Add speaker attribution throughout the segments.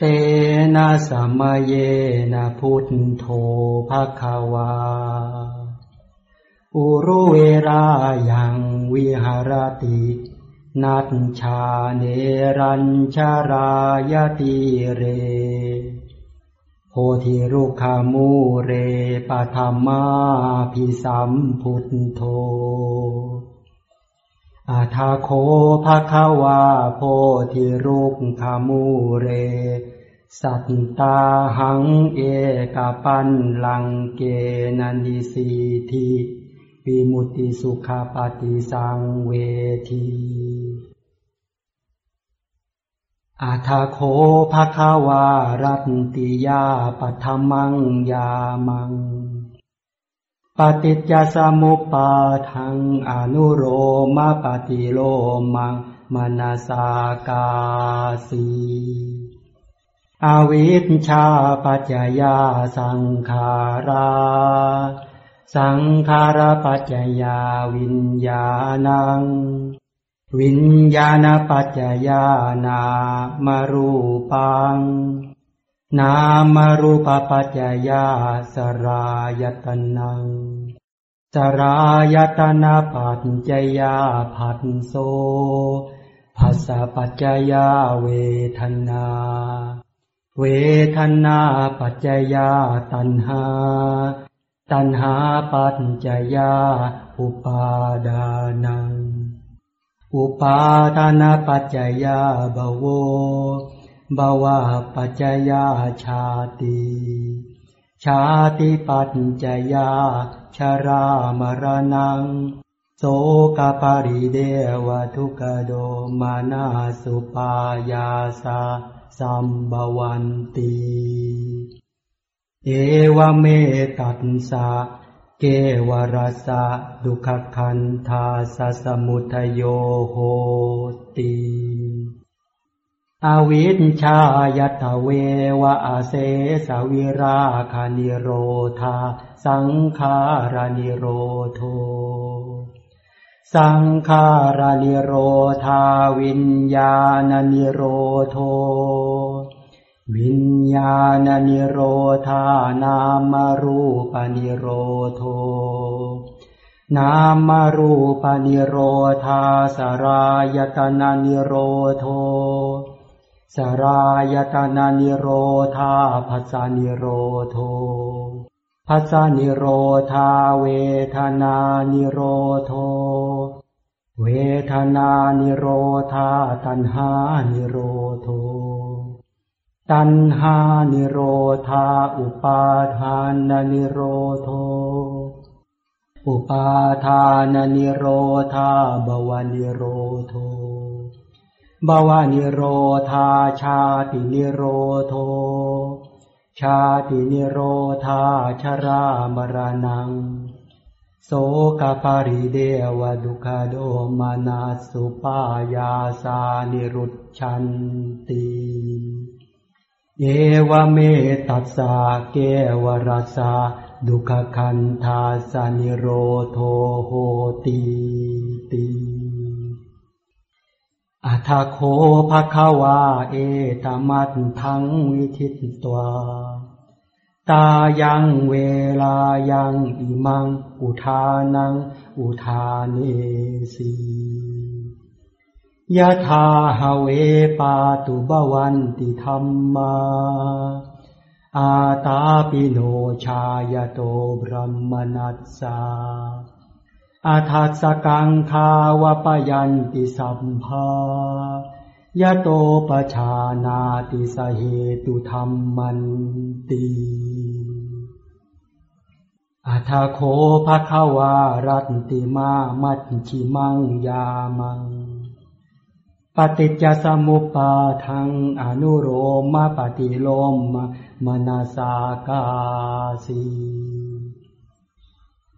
Speaker 1: เตนะสัมเยนะพุทโธภะคะวา อุรุเวรายังวิหารติ นัตชาเนรัญชารายติเร โพธิรุขามูเรปัธมาพิสัมพุทโธ อาทาโคภะคะวาโพธิรุกขามูเร สัตตาหังเอกปันลังเกนันิสีทิวิมุติสุขาปฏิสังเวทีอาทาโคภะคะวารัตติยาปัทมังยามัง ปฏิจจสมุปาทังอนุโรมาปฏิโลมังมนาสากาสีอวิชชาปัจจยาสังขารา สังขารปัจจยาวิญญาณัง วิญญาณปัจจยานามารูปัง นามรูปปัจจยาสรายตนัง สรายตนาปัจจยาผัสโซภาษาปัจจยาเวทนา เวทนาปัจจยาตัณหา ตัณหาปัจจยาอุปาดานัง อุปาทานาปัจจยาบโว บาวาปัจจยาชาติ ชาติปัจจยาชรามรณัง โสกปาริเดวทุกโดมานาสุปายาสาสัมบวันติเอวเมตัสสะเกวรสะดุขคันธาสสมุทโยโหติ อวิชชายตเววะอาเสสวิราคานิโรธา สังขารนิโรโทสังขารนิโรธาวิญญาณนิโรโท วิญญาณนิโรธานามรูปนิโรโทนามรูปนิโรธาสรายตนานิโรโท สรายตนานิโรธาภัสานิโรโทภัสานิโรธาเวทนานิโรโท เวทนานิโรธาตัณหานิโรโท ตัณหานิโรธาอุปาทานนิโรโท อุปาทานนิโรธาบวานิโรโท บาวานิโรธาชาตินิโรโท ชาตินิโรธาชรามรณัง โสกปริเทวทุกขโทมนัสสุปายาสานิรุชันติเอวเมตัสสะเกวรัสสะดุขคันธาสานิโรโทโหติติ อัทโคภะคะวาเอตมัตทังวิทิตตวาตายังเวลายังอิมัง อุทานัง อุทานเนสียะธาหเวปาตุบวันติธรรมา อาตาปิโนชายโตบรมนัสสา อาทัสกังคาวปยันติสัมภายะโตปชานาติสเหตุธรรมมันตีอาทาโคภะคะวารัตติมามัตชิมังยามัง ปฏิจจสมุปาทังอนุโรมาปฏิโลมมนาสากาสี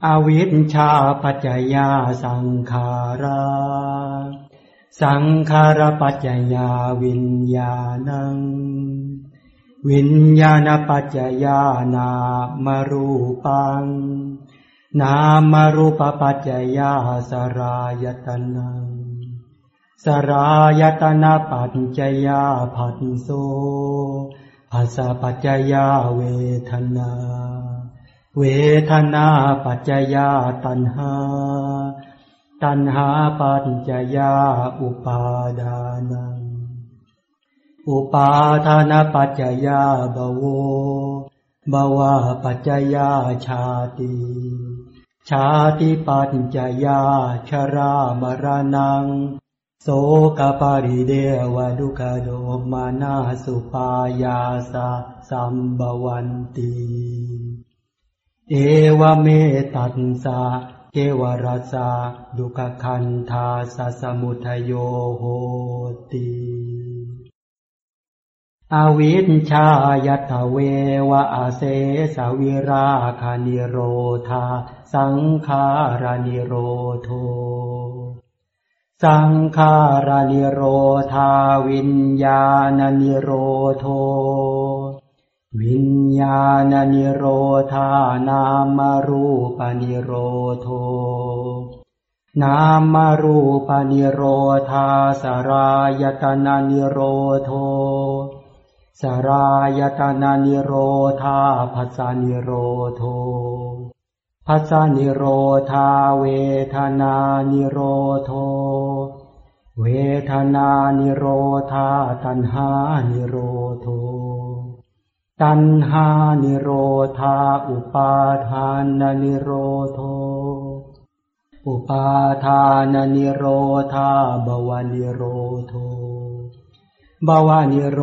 Speaker 1: อวิชชาปัจจยาสังขาราสังขารปัจจยาวิญญาณัง วิญญาณปัจจยานามรูปัง นามรูปปัจจยาสรายตนัง สรายตนาปัจจยาผัสโสภาษาปัจจยาเวทนา เวทนาปัจจยาตัณหา ตัณหาปัจจยาอุปาดานัง อุปาทานปัจจยาบวบวาปัจจยาชาติ ชาติปัจจยาชรามรณัง โสกปาริเดวดุกโดมานาสุปายาสะสัมบวันติ เอวเมตัสสะเกวรัสสะดุกขันธาสสมุทโยโหติอวิชชายัตเววะอาเสสวิราคานิโรธาสังขารานิโรโทสังขารานิโรธาวิญญาณนิโรโท วิญญาณนิโรธานามรูปนิโรโทนามรูปนิโรธาสรายตนานิโรโทสรายตนานิโรธาภัสนิโรโทภัสนิโรธาเวทนานิโรโทเวทนานิโรธาตัณหานิโรโท ตัณหานิโรธา อุปาทานนิโรโท อุปาทานนิโรธาบวานิโรโทบวานิโร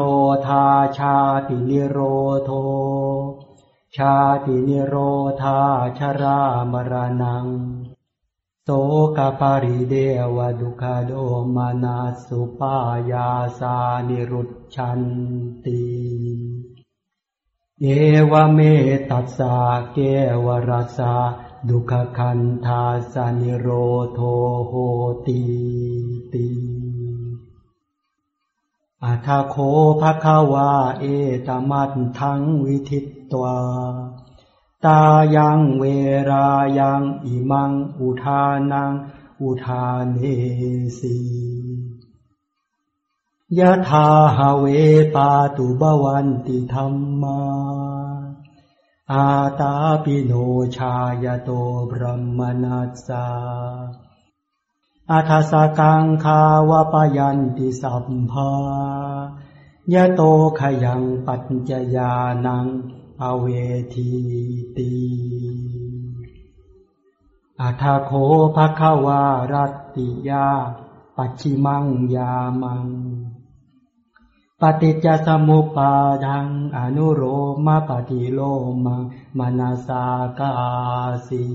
Speaker 1: ธาชาตินิโรโท ชาตินิโรธาชรามรณังโสกปาริเดวดุคาโดมานาสุปายาสานิรุชันติ เอวเมตัสสะเกวรัสสะดุขคันธาสนิโรโทโหติติอาทาโคภะคะวาเอตมัตทังวิทิตตวาตายังเวรายังอิมังอุทานังอุทานเนสี ยะธาหาเวปาตุบวันติธรรมา อาตาปิโนชายโตบรมนัสสาอาทาสกังคาวปยันติสัมภายะโตขยังปัญจยานัง อเวทีตีอาทาโคภควารัตติยาปัจฉิมังยามัง ปฏิจจสมุปาทังอนุโรมาปฏิโลมังมนาสากาสี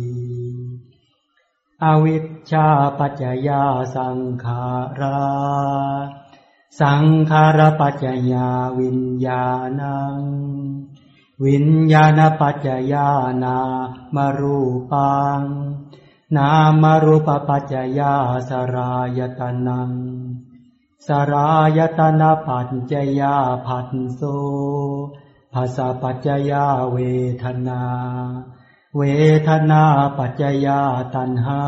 Speaker 1: อวิชชาปัจจยาสังขาราสังขารปัจจยาวิญญาณัง วิญญาณปัจจยานามรูปัง นามรูปปัจจยาสรายตนัง สรายตนาปัจจยาผัสโสภาษาปัจจยาเวทนา เวทนาปัจจยาตัณหา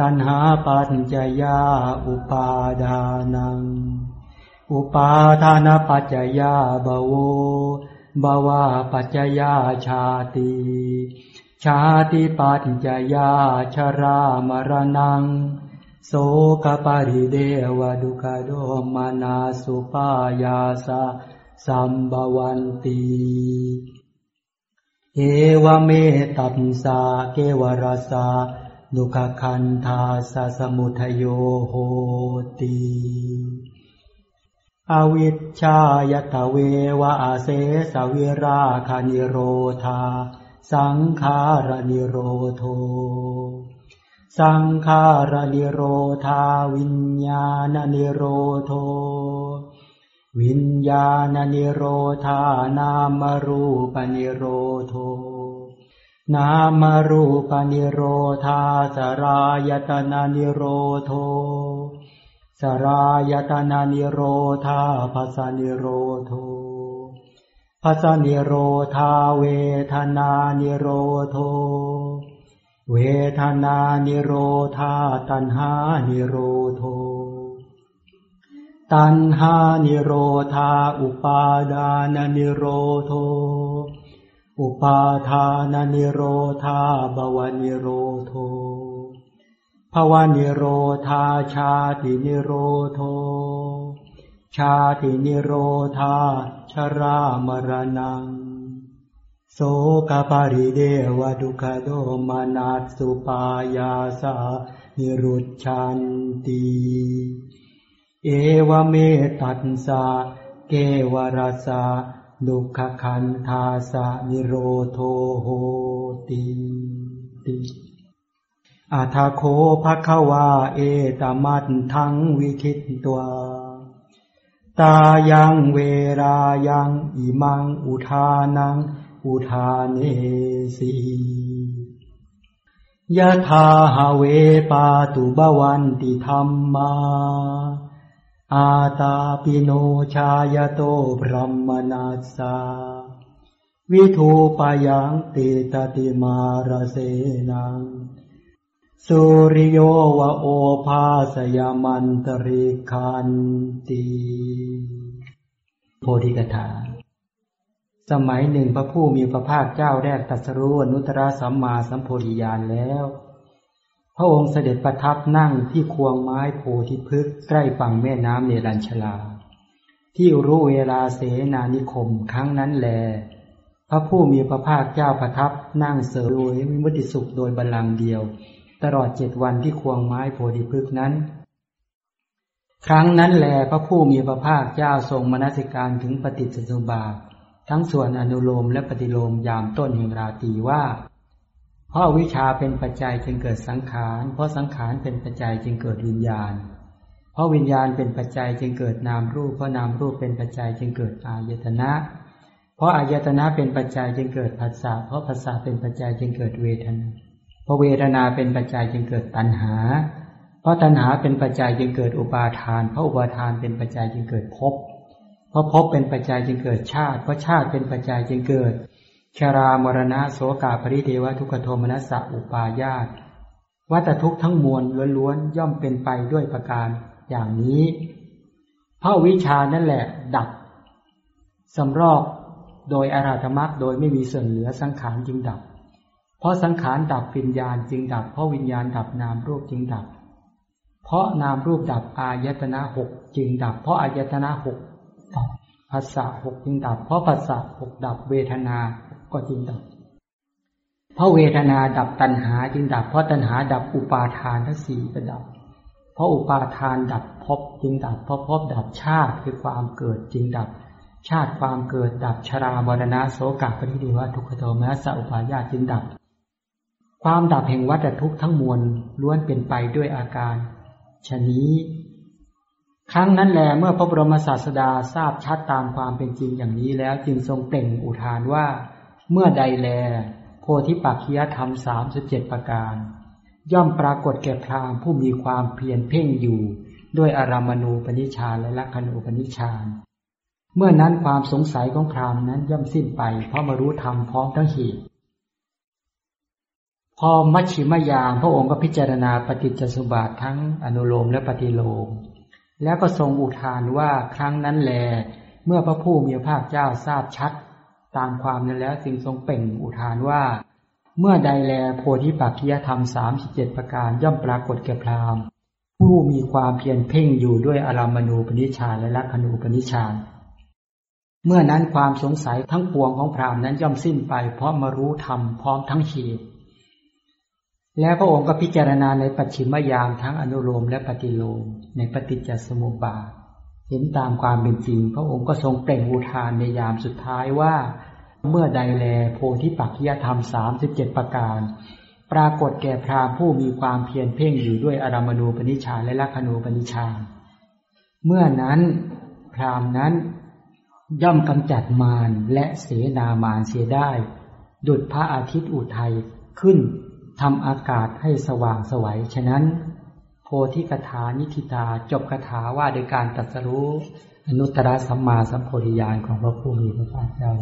Speaker 1: ตัณหาปัจจยาอุปาดานัง อุปาทานปัจจยาบวบาวาปัจจยาชาติ ชาติปัจจยาชรามรณัง โสกปาริเดวดุกโดมานาสุปายาสะสัมบวันติเอวเมตัสสะเกวรสะดุขคันธาสะสมุทโยโหติอวิชชายตเววะอาเสสวิราคานิโรธา สังขารนิโรโท สังขารนิโรธาวิญญาณนิโรโทวิญญาณนิโรธานามรูปนิโรโทนามรูปนิโรธาสรายตนานิโรโทสรายตนานิโรธาภาษานิโรโทภาษานิโรธาเวทนานิโรโท เวทนานิโรธาตัณหานิโรโท ตัณหานิโรธาอุปาดานนิโรโท อุปาทานนิโรธาบวนิโรโทภวนิโรธาชาตินิโรโท ชาตินิโรธาชรามรณัง โสกปาริเดวดุขโดมานาสุปายาสานิรุชันติเอวเมตัสสะเกวรสะดุขคันธาสะนิโรโทโหติติอาทาโคภควาเอตมัตทังวิคิตตัว ตายังเวรายังอิมังอุทานัง อุทานเนสียะทาหาเวปาตุบวันติธรรมา อาตาปิโนชายโตพรหมนาสาวิทูปยังติตติมารเสนังสุริโยวะโอภาสยามันตริคันตีโพธิกถา สมัยหนึ่งพระผู้มีพระภาคเจ้าแรกตัสรู้อนุตตรสัมมาสัมโพธิญาณแล้ว พระองค์เสด็จประทับนั่งที่ควงไม้โพธิพฤกษ์ใกล้ฝั่งแม่น้ำเนรัญชลา ที่รู้เวลาเสนานิคมครั้งนั้นแล พระผู้มีพระภาคเจ้าประทับนั่งเสวยมิมุติสุขโดยบัลลังก์เดียว ตลอดเจ็ดวันที่ควงไม้โพธิพฤกษ์นั้นครั้งนั้นแลพระผู้มีพระภาคเจ้าทรงมนสิการถึงปฏิจจสมบาท ทั้งส่วนอนุโลมและปฏิโลมยามต้นแห่งราตีว่า เพราะวิชาเป็นปัจจัยจึงเกิดสังขาร เพราะสังขารเป็นปัจจัยจึงเกิดวิญญาณ เพราะวิญญาณเป็นปัจจัยจึงเกิดนามรูป เพราะนามรูปเป็นปัจจัยจึงเกิดอายตนะ เพราะอายตนะเป็นปัจจัยจึงเกิดภาษาเพราะภาษาเป็นปัจจัยจึงเกิดเวทนา เพราะเวทนาเป็นปัจจัยจึงเกิดตัณหา เพราะตัณหาเป็นปัจจัยจึงเกิดอุปาทาน เพราะอุปาทานเป็นปัจจัยจึงเกิดภพ เพราะภพเป็นปัจจัยจึงเกิดชาติ เพราะชาติเป็นปัจจัยจึงเกิดชรามรณะโสกาปริเทวทุกขโทมนัสสะอุปาญาตวัตทุกทั้งมวลล้วนๆย่อมเป็นไปด้วยประการอย่างนี้เพราะวิชานั่นแหละ ดับสำรอกโดยอาราธมรรคโดยไม่มีส่วนเหลือสังขารจึงดับ เพราะสังขารดับวิญญาณจึงดับ เพราะวิญญาณดับนามรูปจึงดับ เพราะนามรูปดับอายตนะหกจึงดับ เพราะอายตนะหก ภาษาหกจึงดับ เพราะภาษาหกดับเวทนาก็จึงดับ เพราะเวทนาดับตัณหาจึงดับ เพราะตัณหาดับอุปาทานทั้งสี่ก็ดับ เพราะอุปาทานดับภพจึงดับ เพราะภพดับชาติคือความเกิดจึงดับ ชาติความเกิดดับชรามรณะโสกาปริดีวะทุกขโทมัสสะอุปาญาจึงดับ ความดับแห่งวัฏทุกข์ทั้งมวลล้วนเป็นไปด้วยอาการชนี้ ครั้งนั้นแลเมื่อพระบรมศาสดาทราบชัดตามความเป็นจริงอย่างนี้แล้วจึงทรงเปล่งอุทานว่า เมื่อใดแล โพธิปักขียธรรมสามสิบเจ็ดประการ ย่อมปรากฏแก่พรามผู้มีความเพียรเพ่งอยู่ ด้วยอารามณูปนิชานและลักขณูปนิชานเมื่อนั้นความสงสัยของพรามนั้นย่อมสิ้นไป เพราะมารู้ธรรมพร้อมทั้งหตุพอมัชชิมยามพระองค์ก็พิจารณาปฏิจจสุบาททั้งอนุโลมและปฏิโลม แล้วก็ทรงอุทานว่าครั้งนั้นแล เมื่อพระผู้มีพระภาคเจ้าทราบชัด ตามความนั้นแล้วจึงทรงเป่งอุทานว่า เมื่อใดแลโพธิปักขียธรรมสามสิบเจ็ดประการย่อมปรากฏแก่พรามผู้มีความเพียรเพ่งอยู่ด้วยอารามณูปนิชานและลักขณูปนิชานเมื่อนั้นความสงสัยทั้งปวงของพรามนั้นย่อมสิ้นไปเพราะมารู้ธรรมพร้อมทั้งเหตุ แล้วพระองค์ก็พิจารณาในปัจฉิมยามทั้งอนุโลมและปฏิโลม ในปฏิจจสมุปบาทเห็นตามความเป็นจริง พระองค์ก็ทรงเปล่งอุทานในยามสุดท้ายว่า เมื่อใดแลโพธิปักขิยธรรมสามสิบเจ็ดประการ ปรากฏแก่พรามผู้มีความเพียรเพ่งอยู่ด้วยอารามณูปนิชาและลักขณูปนิชา เมื่อนั้นพรามนั้นย่อมกำจัดมารและเสนามารเสียได้ ดุดพระอาทิตย์อุทัยขึ้น ทำอากาศให้สว่างสวัย ฉะนั้น โพธิกถานิธิตาจบคาถาว่าโดยการตัดสรู้อนุตตรสัมมาสัมโพธิญาณของพระผู้มีพระภาคเจ้า